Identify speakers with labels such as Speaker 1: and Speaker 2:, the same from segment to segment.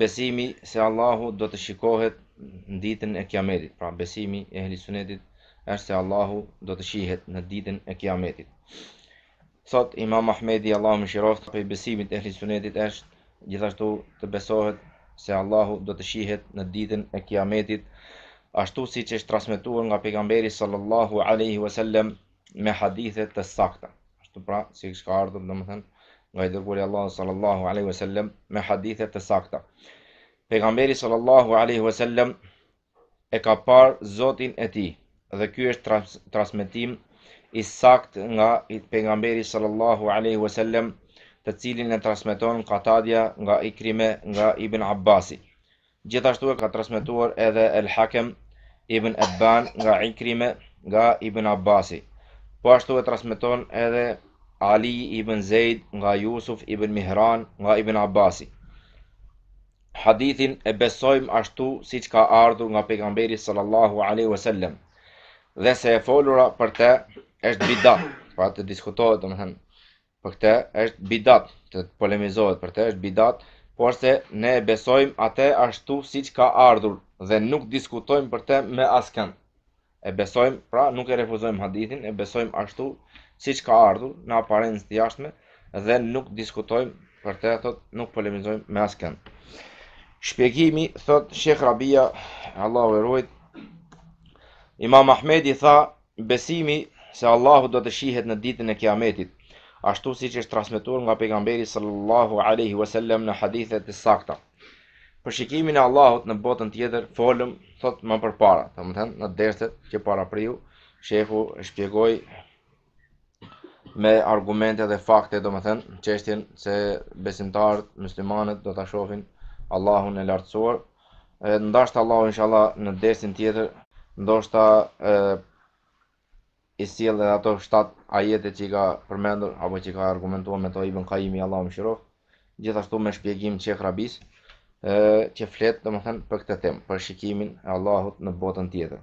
Speaker 1: Besimi se Allahu do të shikohet në ditën e Kiametit. Pra besimi i Ehli Sunetit është se Allahu do të shihet në ditën e Kiametit. Thot Imam Ahmedi Allahu e mëshiroftë, prej besimit të Ehli Sunetit është gjithashtu të besohet se Allahu do të shihet në ditën e Kiametit, ashtu siç është transmetuar nga pejgamberi sallallahu alaihi wasallam me hadithe të sakta. Ashtu pra, siç ka ardhur domethënë nga i dërguari i Allahut sallallahu alaihi wasallam me hadithe të sakta. Pejgamberi sallallahu alaihi wasallam e ka parë Zotin e tij dhe ky është trans transmetim i sakt nga pejgamberi sallallahu alaihi wasallam të cilin e transmeton Katadja nga Ikrime nga Ibn Abbasi. Gjithashtu e ka transmetuar edhe El Hakem ibn Ebban nga Ikrime nga Ibn Abbasi. Po ashtu e transmeton edhe Ali ibn Zeid nga Jusuf ibn Mihran nga Ibn Abbasi. Hadithin e besojmë ashtu siç ka ardhur nga pejgamberi sallallahu alaihi wasallam. Dhe se e folura për të është bidat, pra të diskutohet domethënë Për këtë është bidat, të polemizohet për të është bidat, por se ne e besojmë atë ashtu siç ka ardhur dhe nuk diskutojmë për të me askënd. E besojmë, pra nuk e refuzojmë hadithin, e besojmë ashtu siç ka ardhur në aparencë të jashtme dhe nuk diskutojmë për të, thot, nuk polemizojmë me askënd. Shpjegimi, thot, Sheh Rabia, Allahu e ruajt, Imam Ahmedi tha, Besimi se Allahu do të shihet në ditën e Kiametit, ashtu siç është transmetuar nga pejgamberi sallallahu alaihi wasallam në hadithe të sakta. Për shikimin e Allahut në botën tjetër folëm thot më përpara, domethënë në derset që parapriu, shehu shpjegoi me argumente dhe fakte, domethënë, çështjen se besimtarët, muslimanët, do ta shofin Allahun e lartësuar. Në dashtë Allahu, inshallah, në dersin tjetër, ndoshta e, i sjell edhe ato 7 ajete që i ka përmendur, apo që i ka argumentuar me to Ibn Kajimi, Allahu e mëshiroftë, gjithashtu me shpjegim të Sheh Rabis, e, që flet, domethënë, për këtë temë, për shikimin e Allahut në botën tjetër.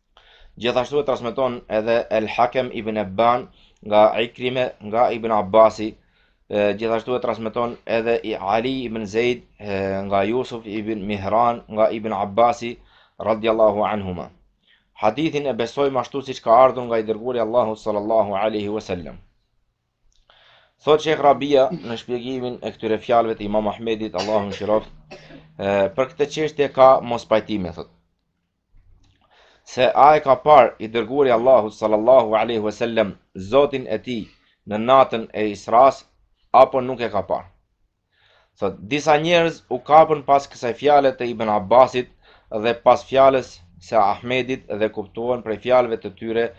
Speaker 1: Gjithashtu e transmeton edhe El Hakem ibn Ebban nga Ikrime nga Ibn Abbasi, gjithashtu e transmeton edhe Ali ibn Zeid nga Jusuf ibn Mihran nga Ibn Abbasi radhiyallahu anhuma. Hadithin e besojmë ashtu siç ka ardhur nga i dërguari i Allahut sallallahu alaihi wasallam. Thot Sheh Rabia në shpjegimin e këtyre fjalëve të Imam Ahmedit, Allahu e mëshiroftë, për këtë çështje ka mospajtime thot. se a e ka parë i dërguari i Allahut sallallahu alaihi wasallam Zotin e tij në natën e Isra's apo nuk e ka parë. Thotë, disa njerëz u kapën pas kësaj fjale të Ibn Abbasit dhe pas fjalës së Ahmedit dhe kuptuan prej fjalëve të tyre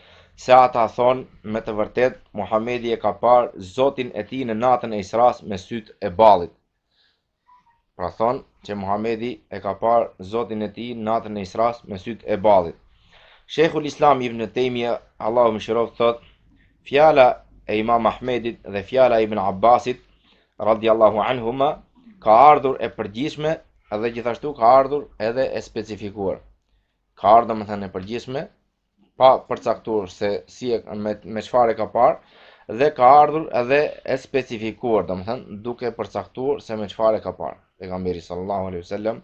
Speaker 1: se ata thonë me të vërtetë Muhamedi e ka parë Zotin e tij në natën e Isra's me sytë e ballit. Pra thonë që Muhamedi e ka parë Zotin e tij natën e Isra's me sytë e ballit. Sheikhul Islam ibn Taymija, Allahu e mëshiroftë, thotë: Fjala e Imam Ahmedit dhe fjala e Ibn Abbasit radhiyallahu anhuma ka ardhur e përgjithshme dhe gjithashtu ka ardhur edhe e specifikuar. Ka ardhur domethënë e përgjithshme pa përcaktuar se si e, me, me çfarë e ka parë, dhe ka ardhur edhe e specifikuar, domethënë, duke përcaktuar se me çfarë e ka parë pejgamberi sallallahu alaihi sallam,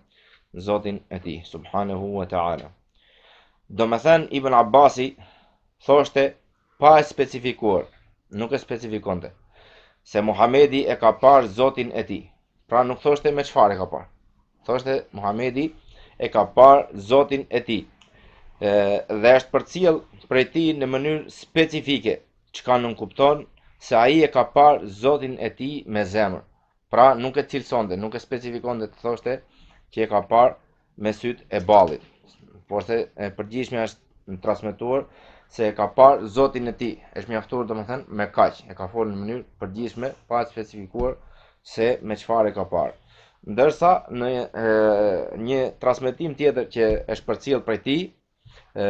Speaker 1: Zotin e tij, subhanahu wa ta'ala. Domethënë, Ibn Abbasi, thoshte, pa e specifikuar, nuk e specifikonte, se Muhamedi e ka parë Zotin e tij. Pra nuk thoshte me çfarë e ka parë. Thoshte Muhamedi e ka parë Zotin e tij. Dhe është përcjellë prej tij në mënyrë specifike, çka nënkupton se ai e ka parë Zotin e tij me zemër. Pra nuk e cilësonte, nuk e specifikonte të thoshte që e ka parë me sytë e ballit. Porse e përgjithshme është në transmetuar se e ka parë Zotin e tij. Është mjaftuar domethënë me kaq, e ka folur në mënyrë të përgjithshme pa e specifikuar se me çfarë e ka parë. Ndërsa në e, një transmetim tjetër që është përcjellë prej tij, ë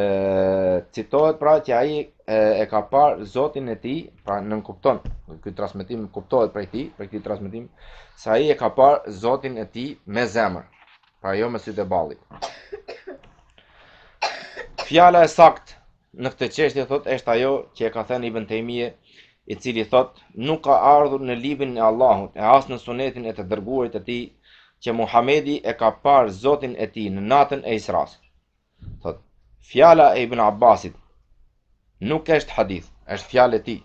Speaker 1: citohet pra që ai e, e ka parë Zotin e tij, pra nënkupton, ky transmetim kuptohet prej tij, prej këtij transmetimi, se ai e ka parë Zotin e tij me zemër. Pra jo me sytë e ballit. Fjala e saktë në këtë çështje thotë është ajo që e ka thënë Ibn Taymije, i cili thotë nuk ka ardhur në librin e Allahut e as në sunetin e të dërguarit të tij që Muhamedi e ka parë Zotin e tij në natën e Isra's. Thotë, fjala e Ibn Abbasit nuk është hadith, është fjalë e tij.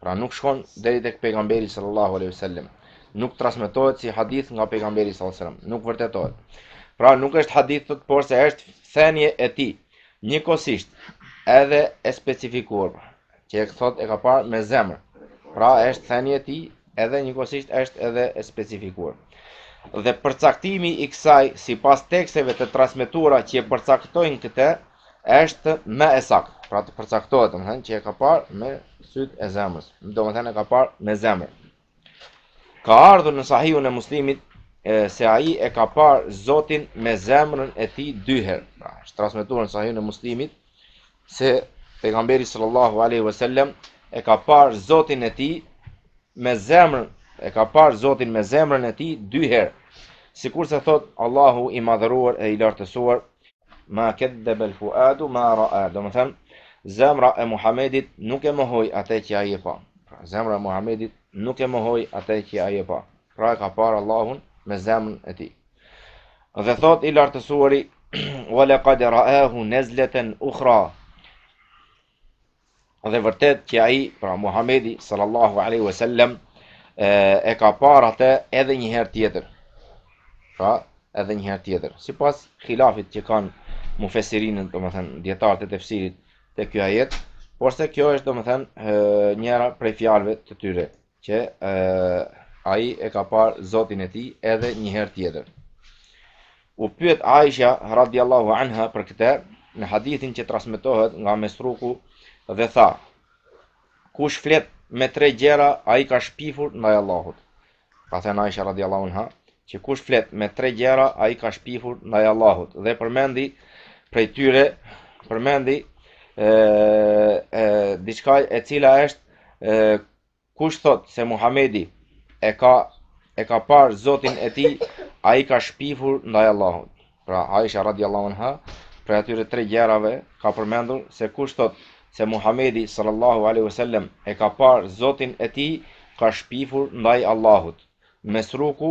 Speaker 1: Pra nuk shkon deri tek pejgamberi sallallahu alaihi wasallam. Nuk transmetohet si hadith nga pejgamberi sallallahu alaihi wasallam, nuk vërtetohet. Pra nuk është hadith, thotë, porse është thënie e tij. Njëkohësisht, edhe e specifikuar. Që thotë e ka parë me zemër. Pra është thënie e tij edhe njëkohësisht është edhe e specifikuar. Dhe përcaktimi i kësaj sipas teksteve të transmetuara që e përcaktojnë këtë është më e saktë. Pra të përcaktohet domethënë që e ka parë me sytë e zemrës. Domethënë e ka parë me zemër. Ka ardhur në Sahihun e Muslimit se ai e ka parë Zotin me zemrën e tij dy herë. Pra, është transmetuar në Sahihun e Muslimit se pejgamberi sallallahu alaihi wasallam e ka parë Zotin e tij me zemrën, e ka parë Zotin me zemrën e tij dy herë. Sikurse thot Allahu i madhëruar e i lartësuar, Ma kadhaba al-fuadu ma ra'a. Domethënë, zemra e Muhamedit nuk e mohoi atë që ai e pa. Pra, zemra e Muhamedit nuk e mohoi atë që ai e pa. Pra e ka parë Allahun me zemrën e tij. Dhe thot i lartësuari, "Wa laqad ra'ahu nazlatan ukhra." Dhe vërtet që ai, pra Muhamedi sallallahu alaihi wasallam, e ka parë atë edhe një herë tjetër. Pra, edhe një herë tjetër. Sipas hilafit që kanë mufesirinët, domethënë dietarët e tefsirit te ky ajet, porse kjo është domethënë njëra prej fjalëve të tyre. Që ai e ka parë Zotin e tij edhe një herë tjetër. U pyet Aisha radiallahu anha për këtë në hadithin që transmetohet nga Mesruku dhe tha: Kush flet me tre gjëra, ai ka shpifur ndaj Allahut. Ka thënë Aisha radiallahu anha, që kush flet me tre gjëra, ai ka shpifur ndaj Allahut. Dhe përmendi prej tyre, përmendi e, e, diçka e cila është e, Kush thotë se Muhamedi e ka e ka parë Zotin e tij, ai ka shpifur ndaj Allahut. Pra Aisha radiallahu anha prej atyre tre gjërave ka përmendur se kush thotë se Muhamedi sallallahu alaihi wasallam e ka parë Zotin e tij, ka shpifur ndaj Allahut. Mesruku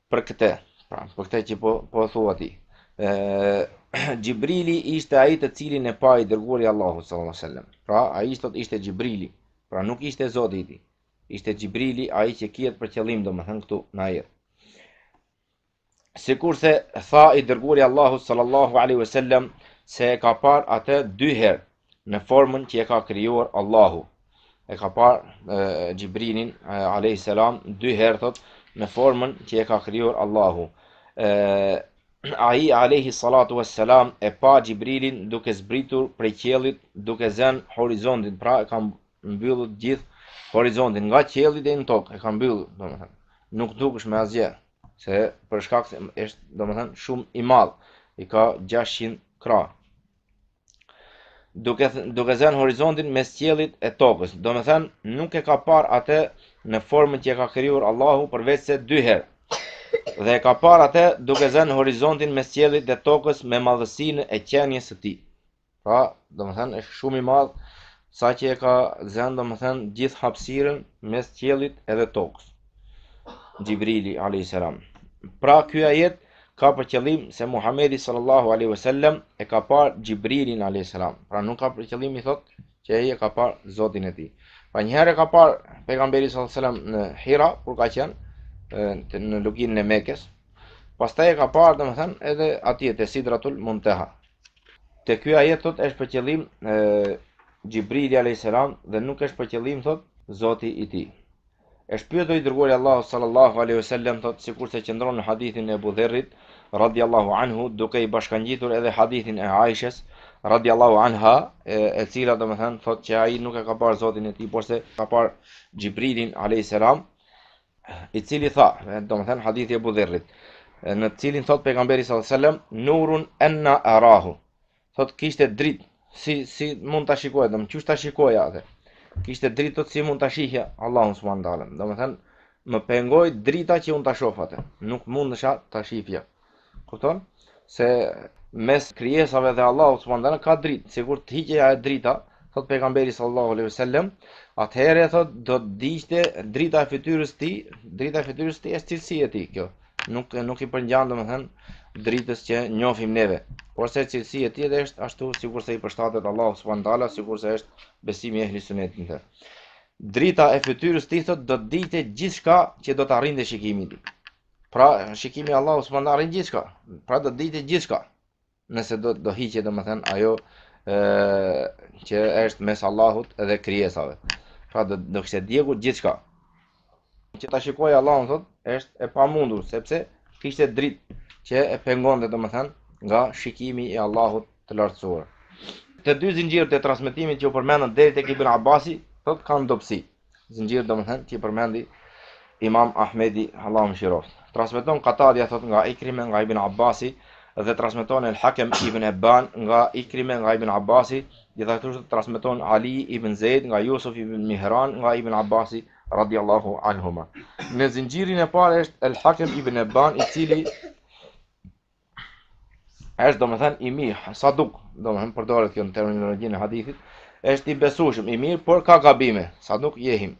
Speaker 1: Për këtë, pra, për këtë që po po thua ti. ë Xhibrili ishte ai të cilin e pa i dërguari Allahu sallallahu alaihi wasallam. Pra, ai thotë ishte Xhibrili. Pra nuk ishte Zoti i tij. Ishte Xhibrili ai që kihet për qëllim domethënë këtu në ajet. Sikurse tha i dërguari Allahu sallallahu alaihi wasallam se e ka parë atë dy herë, në formën që e ka krijuar Allahu. E ka parë Xhibrilin alayhis salam dy herë thot në formën që e ka krijuar Allahu. E, ai alayhi salatu wassalam e pa Xhibrilin duke zbritur prej qiellit, duke zënë horizontin, pra e ka mbyllur gjithë horizontin nga qielli deri në tokë, e ka mbyllur, domethënë. Nuk dukesh më asgjë, se për shkak se është domethënë shumë i madh, i ka 600 krah. duke duke zënë horizontin mes qiellit e tokës. Domethënë, nuk e ka parë atë në formën që e ka krijuar Allahu përveç se dy herë. Dhe e ka parë atë duke zënë horizontin mes qiellit dhe tokës me madhësinë e qenies së tij. Pra, domethënë është shumë i madh sa që e ka zënë domethënë gjithë hapësirën mes qiellit edhe tokës. Xhibrili alayhis salam. Pra ky ajet ka për qëllim se Muhamedi sallallahu alaihi wasallam e ka parë Xhibrilin alayhis salam. Pra nuk ka për qëllim i thotë që ai e ka parë Zotin e tij. Pra një herë e ka parë pejgamberi sallallahu alaihi wasallam në Hira kur ka qenë në luginën e Mekës. Pastaj e ka parë domethënë edhe atje te Sidratul Muntaha. Te ky ajet thot është për qëllim Xhibrili alayhis salam dhe nuk është për qëllim thot Zoti i tij. Është pyetur i dërguari i Allahut sallallahu alaihi wasallam thot sikurse qëndron në hadithin e Abu Dherrit radhiyallahu anhu duke i bashkangjitur edhe hadithin e Aishës radhiyallahu anha e, e cila domethën thot që ai nuk e ka parë Zotin e tij porse ka parë Xhibrilin alayhis salam i cili tha, domethënë hadithi Ebu Dherrit, në të cilin thot pejgamberi sallallahu alajhi wasallam nurun enna arahu thot kishte dritë si si mund ta shikoja, dom qysh ta shikoja atë kishte dritë thot si mund ta shihja Allahun subhanahu taala domethën më pengoi drita që un ta shoh atë nuk mundesha ta shihja Kupton? Se mes krijesave dhe Allahut subhanehu ve teala ka dritë, sikur të hiqej ajo drita, thot pejgamberi sallallahu alaihi wasallam, atëherë thot do të digjte drita e fytyrës tij, drita e fytyrës tij është cilësi e tij kjo. Nuk nuk i përngjan domethën dritës që njohim neve. Porse cilësi e tij edhe është ashtu sikurse i përshtatet Allahut subhanehu ve teala sikurse është besimi i ehli sunetit në të. Drita e fytyrës tij thot do të digjte gjithçka që do të arrinte shikimi i tij. Pra, shikimi i Allahut subhanehu ve teala arrin gjithçka. Pra do të digjte gjithçka nëse do do hiqet domethën ajo ë që është mes Allahut dhe krijesave. Pra do do kishte djegur gjithçka. Që ta shikoj Allahun thotë, është e pamundur sepse kishte dritë që e pengonte domethën nga shikimi i Allahut të lartësuar. Të dy zinxhirët e transmetimit që u përmendën deri tek Ibn Abasi, thotë kanë dobësi. Zinxhirët domethënë që i përmendi Imam Ahmedi Allahu e mëshiroft. Transmeton Katadja thot nga Ikrime nga Ibn Abbasi dhe transmeton El Hakem Ibn Eban nga Ikrime nga Ibn Abbasi, gjithashtu transmeton Ali Ibn Zeid nga Jusuf Ibn Mihran nga Ibn Abbasi radiallahu anhuma. Në zinxhirin e parë është El Hakem Ibn Eban i cili është domethënë i mirë, saduk, domethënë përdoret kjo në terminologjinë e hadithit, është i besueshëm, i mirë, por ka gabime, saduk jehim,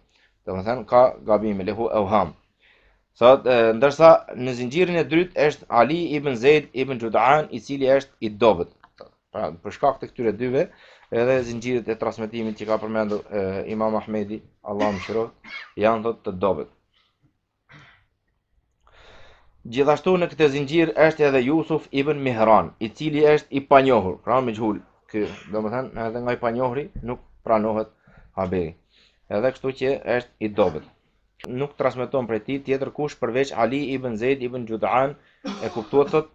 Speaker 1: domethënë ka gabime, lehu euham. Thot, e, ndërsa në zinxhirin e dryt është Ali ibn Zeid ibn Xhudan, i cili është i dobët. Pra, për shkak të këtyre dyve, edhe zinxhirët e transmetimit që ka përmendur Imam Ahmedi, Allahu e mëshiroft, janë thot të dobët. Gjithashtu në këtë zinxhir është edhe Yusuf ibn Mihran, i cili është i panjohur, pra mexhhul. Ky, domethënë, edhe nga i panjohuri nuk pranohet haberi. Edhe kështu që është i dobët. Nuk transmeton prej tij tjetër kush përveç Ali ibn Zeid ibn Judan e kuptuat thot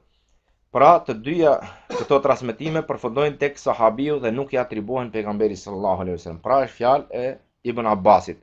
Speaker 1: Pra të dyja këto transmetime përfundojnë tek sahabiu dhe nuk i atribuohen pejgamberit sallallahu alaihi wasallam. Pra është fjalë e Ibn Abbasit,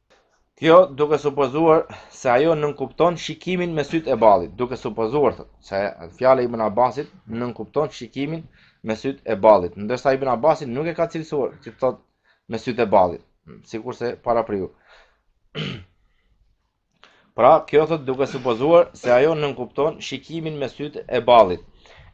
Speaker 1: Kjo duke supozuar se ajo nënkupton shikimin me sytë e ballit, duke supozuar thot, se fjala e Ibn Abbasit nënkupton shikimin me sytë e ballit, ndërsa Ibn Abbasi nuk e ka cilësuar, që thot me sytë e ballit, sikurse parapriu. Pra, kjo thot duke supozuar se ajo nënkupton shikimin me sytë e ballit.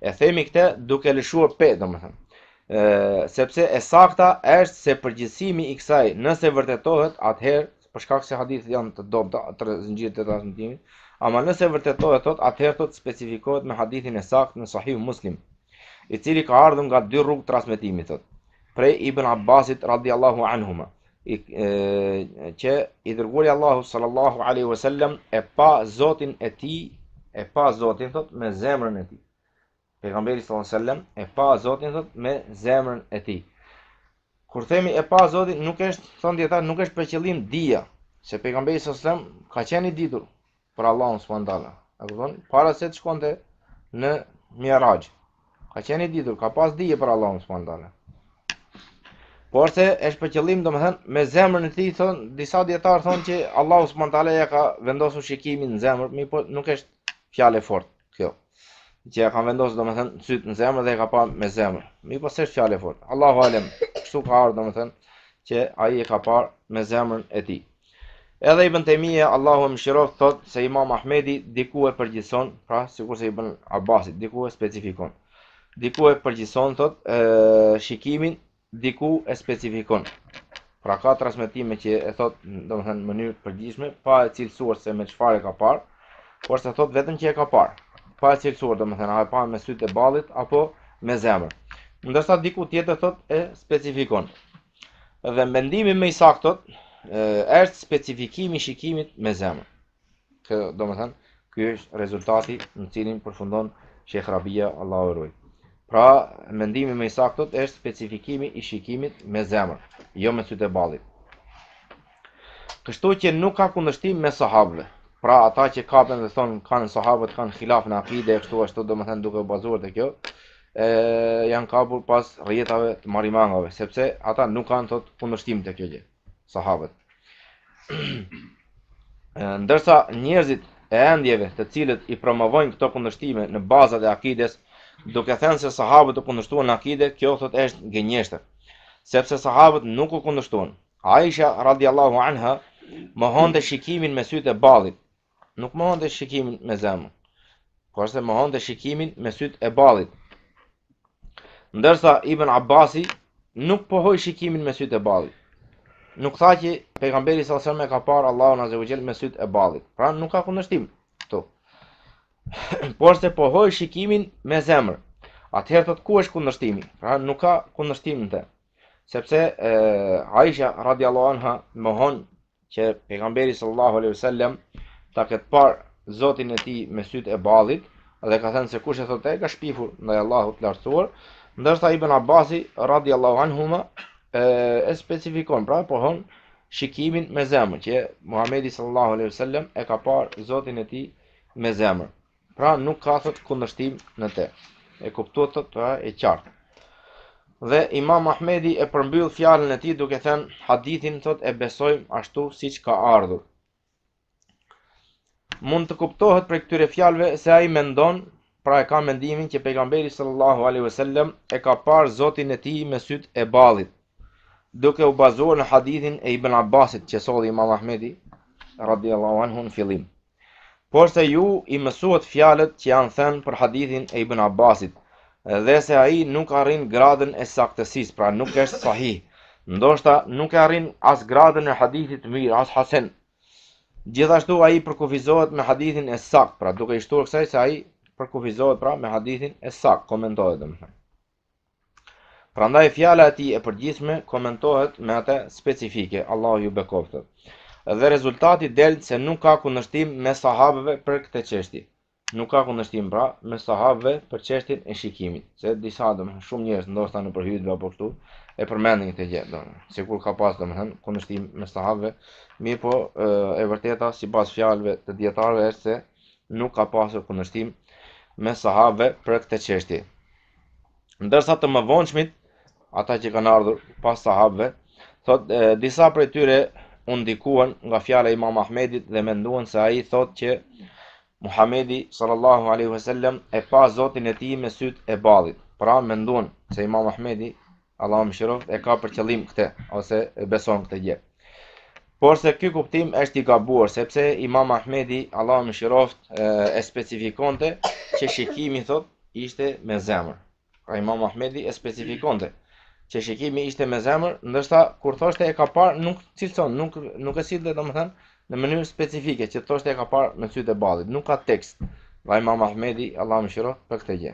Speaker 1: E themi këtë duke lëshuar pe, domethënë. Ë, sepse e sakta është se përgjithësimi i kësaj, nëse vërtetohet, atëherë për shkak se hadithet janë të dobta, zinxhirët të transmetimit, ama nëse vërtetohet thot, atëherë thot specifikohet me hadithin e saktë në Sahih Muslim, i cili ka ardhur nga dy rrugë transmetimi thot, prej Ibn Abbasit radhiyallahu anhuma, i që i dërguari i Allahut sallallahu alaihi wasallam e pa Zotin e tij, e pa Zotin thot me zemrën e tij. Pejgamberi sallallahu alaihi wasallam e pa Zotin thot me zemrën e tij. Kur themi e pa Zotin, nuk është thon dija, nuk është për qëllim dija, se pejgamberi sallallahu alaihi wasallam ka qenë i ditur, për Allahun subhanahu wa taala. A kupton? Para se të shkonte në Mi'raj. Ka qenë i ditur, ka pas dije për Allahun subhanahu wa taala. Porse është për qëllim, domethën, me zemrën e tij thon disa dijetarë thon që Allahu subhanahu wa taala ja ka vendosur shikimin në zemër, mirëpo nuk është fjalë e fortë. Kjo. Që e ka vendosë, domethënë, sytë në zemër dhe e ka pa me zemër. Mirëpo s'është fjalë e fortë. Allahu alem, kështu ka ardhë, domethënë, që ai e ka pa me zemrën e tij. Edhe Ibn Tejmije, Allahu e mëshiroftë, thot se imam Ahmedi diku e përgjithson, pra, sikurse Ibn Abbasi, diku e specifikon. Diku e përgjithson, thot, e, shikimin Diku e specifikon. Pra ka transmetime që e thot, domethënë në mënyrë të përgjithshme, pa e cilësuar se me çfarë e ka parë, porse thot vetëm që e ka parë. Pa e cilësuar, domethënë a e pa me sytë e ballit apo me zemër. Ndërsa diku tjetër thot e specifikon. Dhe mendimi më i saktë thot është specifikimi i shikimit me zemër. Kjo domethënë, ky është rezultati në të cilin përfundon Shejh Rabia, Allahu e ruajt. Pra, mendimi më i saktë thot është specifikimi i shikimit me zemër, jo me sytë e ballit. Kështu që nuk ka kundërshtim mes sahabëve. Pra, ata që kapen dhe thonë, kanë sahabët, kanë khilaf në akide, kështu ashtu, domethënë duke u bazuar te kjo, e, janë kapur pas rjetave të marimangave, sepse ata nuk kanë thot kundërshtim te kjo gjë. sahabët. Ndërsa njerëzit e endjeve të cilët i promovojnë këto kundërshtime në bazat e akides, duke thënë se sahabët u kundërshtuan në akide, kjo thot është gënjeshtër, sepse sahabët nuk u kundërshtuan. Aisha radiallahu anha mohonte shikimin me sytë e ballit, Nuk mohonte shikimin me zemër, por se mohonte shikimin me sytë e ballit. Ndërsa Ibn Abbasi nuk pohoi shikimin me sytë e ballit. Nuk tha që pejgamberi sallallahu alajhi wasallam e ka parë Allahun azza wa jall me sytë e ballit. Pra nuk ka kundërshtim këtu. por se pohoi shikimin me zemër. Atëherë thot ku është kundërshtimi? Pra nuk ka kundërshtim në të. Sepse e, Aisha radiallahu anha mohon që pejgamberi sallallahu alaihi wasallam ta ketë parë Zotin e tij me sytë e ballit dhe ka thënë se kush e thotë ka shpifur ndaj Allahut të lartësuar, ndërsa Ibn Abbasi radiallahu anhuma e, e specifikon, pra pohon shikimin me zemër që Muhamedi sallallahu alaihi wasallam e ka parë Zotin e tij me zemër. Pra nuk ka thot kundërshtim në të. E kuptuat thot pra e qartë. Dhe Imam Ahmedi e përmbyll fjalën e tij duke thënë hadithin thot e besojmë ashtu siç ka ardhur. Mund të kuptohet prej këtyre fjalëve se ai mendon, pra e ka mendimin që pejgamberi sallallahu alaihi wasallam e ka parë Zotin e tij me sytë e ballit, duke u bazuar në hadithin e Ibn Abbasit që solli Imam Ahmedi radhiyallahu anhu në fillim. Porse ju i mësuat fjalët që janë thënë për hadithin e Ibn Abbasit, dhe se ai nuk arrin gradën e saktësisë, pra nuk është sahih. Ndoshta nuk e arrin as gradën e hadithit të mirë, as hasen. Gjithashtu ai përkufizohet me hadithin e saktë, pra duke i shtuar kësaj se ai përkufizohet pra me hadithin e saktë, komentohet domethënë. Prandaj fjala e tij e përgjithshme komentohet me atë specifike, Allahu ju bekoftë. Dhe rezultati del se nuk ka kundërshtim mes sahabëve për këtë çështje. Nuk ka kundërshtim pra mes sahabëve për çështjen e shikimit, se disa domethënë shumë njerëz ndoshta në përhyjtje apo kështu e përmendin këtë gjë domethënë, sikur ka pas domethënë kundërshtim mes sahabëve, mirëpo e, e vërteta sipas fjalëve të dietarëve është se nuk ka pasur kundërshtim mes sahabëve për këtë çështje. Ndërsa të mëvonshmit, ata që kanë ardhur pas sahabëve, thot e, disa prej tyre u ndikuan nga fjala e Imam Ahmedit dhe menduan se ai thotë që Muhamedi sallallahu alaihi wasallam e pa Zotin e tij me sytë e ballit. Pra menduan se Imam Ahmedi Allahu e mëshiroftë, e ka për qëllim këtë, ose e beson këtë gjë. Por se ky kuptim është i gabuar, sepse imam Ahmedi, Allahu e mëshiroftë, e specifikonte që shikimi, thotë, ishte me zemër. Pra imam Ahmedi e specifikonte që shikimi ishte me zemër, ndërsa kur thoshte e ka parë, nuk cilëson, nuk, nuk e sillte, domethënë, në mënyrë specifike, që thoshte e ka parë me sytë e ballit, nuk ka tekst prej imam Ahmedit, Allahu e mëshiroftë, për këtë gjë.